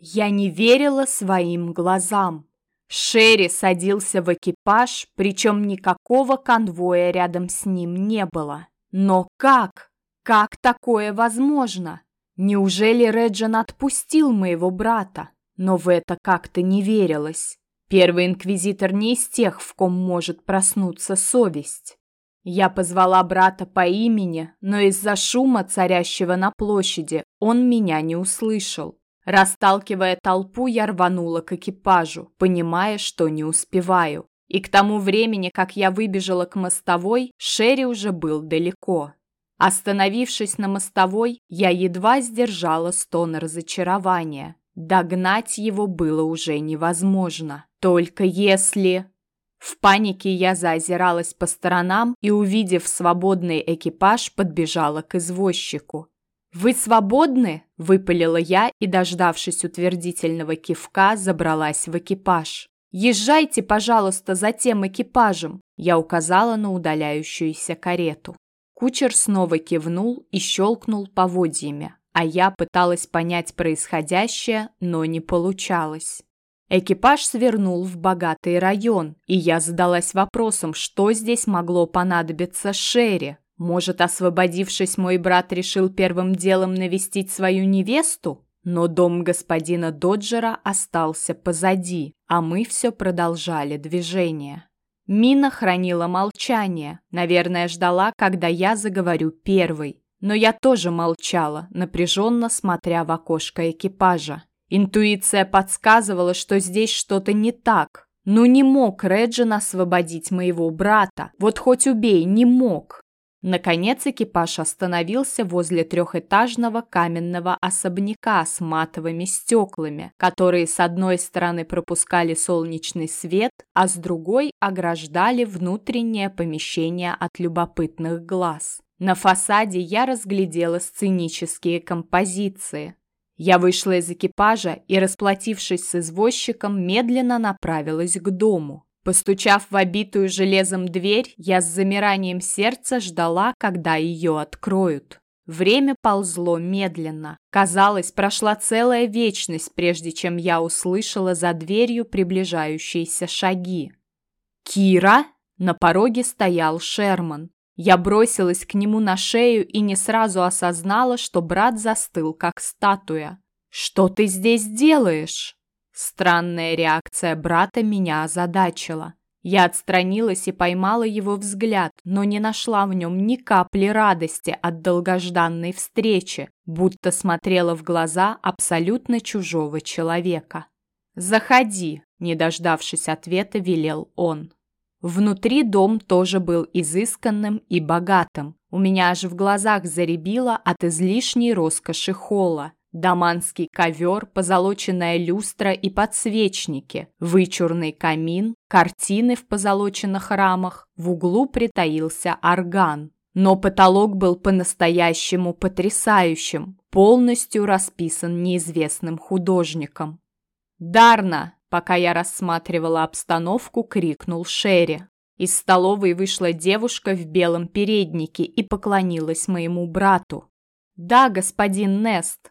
Я не верила своим глазам. Шерри садился в экипаж, причем никакого конвоя рядом с ним не было. Но как? Как такое возможно? Неужели Реджин отпустил моего брата? Но в это как-то не верилось. Первый инквизитор не из тех, в ком может проснуться совесть. Я позвала брата по имени, но из-за шума, царящего на площади, он меня не услышал. Расталкивая толпу, я рванула к экипажу, понимая, что не успеваю. И к тому времени, как я выбежала к мостовой, Шерри уже был далеко. Остановившись на мостовой, я едва сдержала стон разочарования. Догнать его было уже невозможно. Только если... В панике я заозиралась по сторонам и, увидев свободный экипаж, подбежала к извозчику. «Вы свободны?» – выпалила я и, дождавшись утвердительного кивка, забралась в экипаж. «Езжайте, пожалуйста, за тем экипажем!» – я указала на удаляющуюся карету. Кучер снова кивнул и щелкнул поводьями, а я пыталась понять происходящее, но не получалось. Экипаж свернул в богатый район, и я задалась вопросом, что здесь могло понадобиться Шерри. Может, освободившись, мой брат решил первым делом навестить свою невесту? Но дом господина Доджера остался позади, а мы все продолжали движение. Мина хранила молчание, наверное, ждала, когда я заговорю первой. Но я тоже молчала, напряженно смотря в окошко экипажа. Интуиция подсказывала, что здесь что-то не так. Ну не мог Реджин освободить моего брата. Вот хоть убей, не мог. Наконец экипаж остановился возле трехэтажного каменного особняка с матовыми стеклами, которые с одной стороны пропускали солнечный свет, а с другой ограждали внутреннее помещение от любопытных глаз. На фасаде я разглядела сценические композиции. Я вышла из экипажа и, расплатившись с извозчиком, медленно направилась к дому. Постучав в обитую железом дверь, я с замиранием сердца ждала, когда ее откроют. Время ползло медленно. Казалось, прошла целая вечность, прежде чем я услышала за дверью приближающиеся шаги. «Кира?» На пороге стоял Шерман. Я бросилась к нему на шею и не сразу осознала, что брат застыл, как статуя. «Что ты здесь делаешь?» Странная реакция брата меня озадачила. Я отстранилась и поймала его взгляд, но не нашла в нем ни капли радости от долгожданной встречи, будто смотрела в глаза абсолютно чужого человека. «Заходи», – не дождавшись ответа, велел он. Внутри дом тоже был изысканным и богатым. У меня аж в глазах заребило от излишней роскоши холла. Даманский ковер, позолоченная люстра и подсвечники, вычурный камин, картины в позолоченных рамах, в углу притаился орган. Но потолок был по-настоящему потрясающим, полностью расписан неизвестным художником. «Дарна!» Пока я рассматривала обстановку, крикнул Шерри. Из столовой вышла девушка в белом переднике и поклонилась моему брату. «Да, господин Нест»,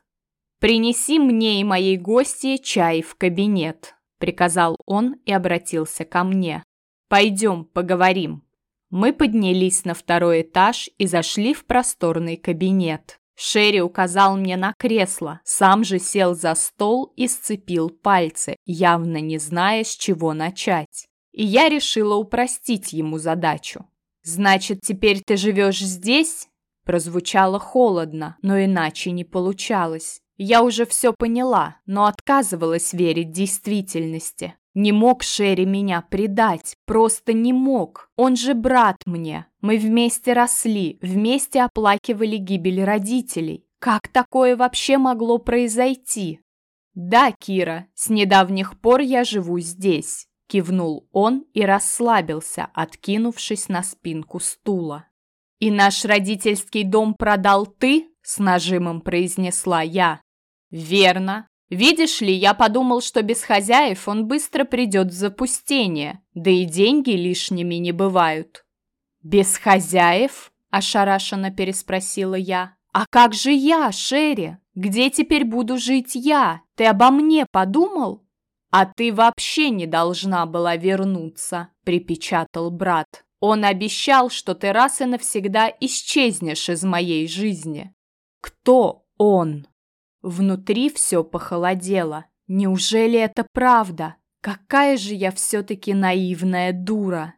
«Принеси мне и моей гости чай в кабинет», – приказал он и обратился ко мне. «Пойдем, поговорим». Мы поднялись на второй этаж и зашли в просторный кабинет. Шерри указал мне на кресло, сам же сел за стол и сцепил пальцы, явно не зная, с чего начать. И я решила упростить ему задачу. «Значит, теперь ты живешь здесь?» Прозвучало холодно, но иначе не получалось. Я уже все поняла, но отказывалась верить действительности. Не мог Шерри меня предать, просто не мог. Он же брат мне. Мы вместе росли, вместе оплакивали гибель родителей. Как такое вообще могло произойти? Да, Кира, с недавних пор я живу здесь. Кивнул он и расслабился, откинувшись на спинку стула. «И наш родительский дом продал ты?» – с нажимом произнесла я. «Верно. Видишь ли, я подумал, что без хозяев он быстро придет в запустение, да и деньги лишними не бывают». «Без хозяев?» – ошарашенно переспросила я. «А как же я, Шерри? Где теперь буду жить я? Ты обо мне подумал?» «А ты вообще не должна была вернуться», — припечатал брат. «Он обещал, что ты раз и навсегда исчезнешь из моей жизни». «Кто он?» Внутри все похолодело. Неужели это правда? Какая же я все-таки наивная дура.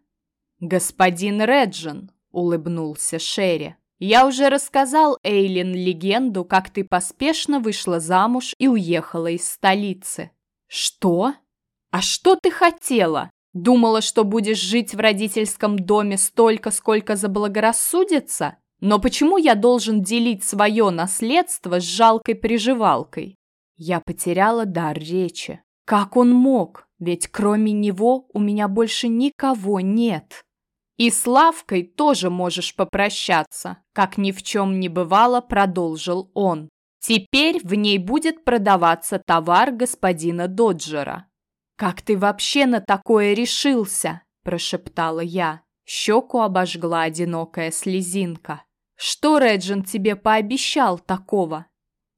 «Господин Реджин», — улыбнулся Шерри, «я уже рассказал Эйлин легенду, как ты поспешно вышла замуж и уехала из столицы». «Что? А что ты хотела? Думала, что будешь жить в родительском доме столько, сколько заблагорассудится? Но почему я должен делить свое наследство с жалкой приживалкой?» Я потеряла дар речи. Как он мог? Ведь кроме него у меня больше никого нет. И с Лавкой тоже можешь попрощаться, как ни в чем не бывало, продолжил он. Теперь в ней будет продаваться товар господина Доджера. «Как ты вообще на такое решился?» – прошептала я. Щеку обожгла одинокая слезинка. «Что Реджин тебе пообещал такого?»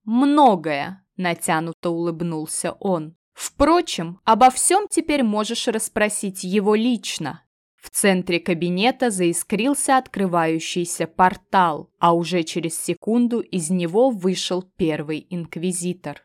«Многое», – натянуто улыбнулся он. «Впрочем, обо всем теперь можешь расспросить его лично. В центре кабинета заискрился открывающийся портал, а уже через секунду из него вышел первый инквизитор.